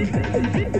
Zip, zip, zip, zip.